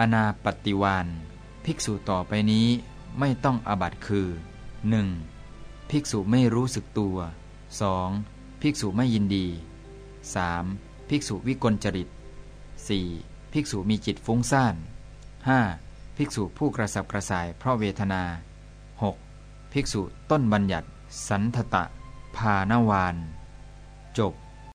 อนาปฏิวานภิกษุต่อไปนี้ไม่ต้องอบัตคือ 1. ภิกษุไม่รู้สึกตัว 2. ภิกษุไม่ยินดี 3. ภิกษุวิกลจริต 4. ภิกษุมีจิตฟุ้งซ่าน 5. ภิกษุผู้กระสับกระส่ายเพราะเวทนา 6. ภิกษุต้นบัญญัติ สันทตะพานวาน จบ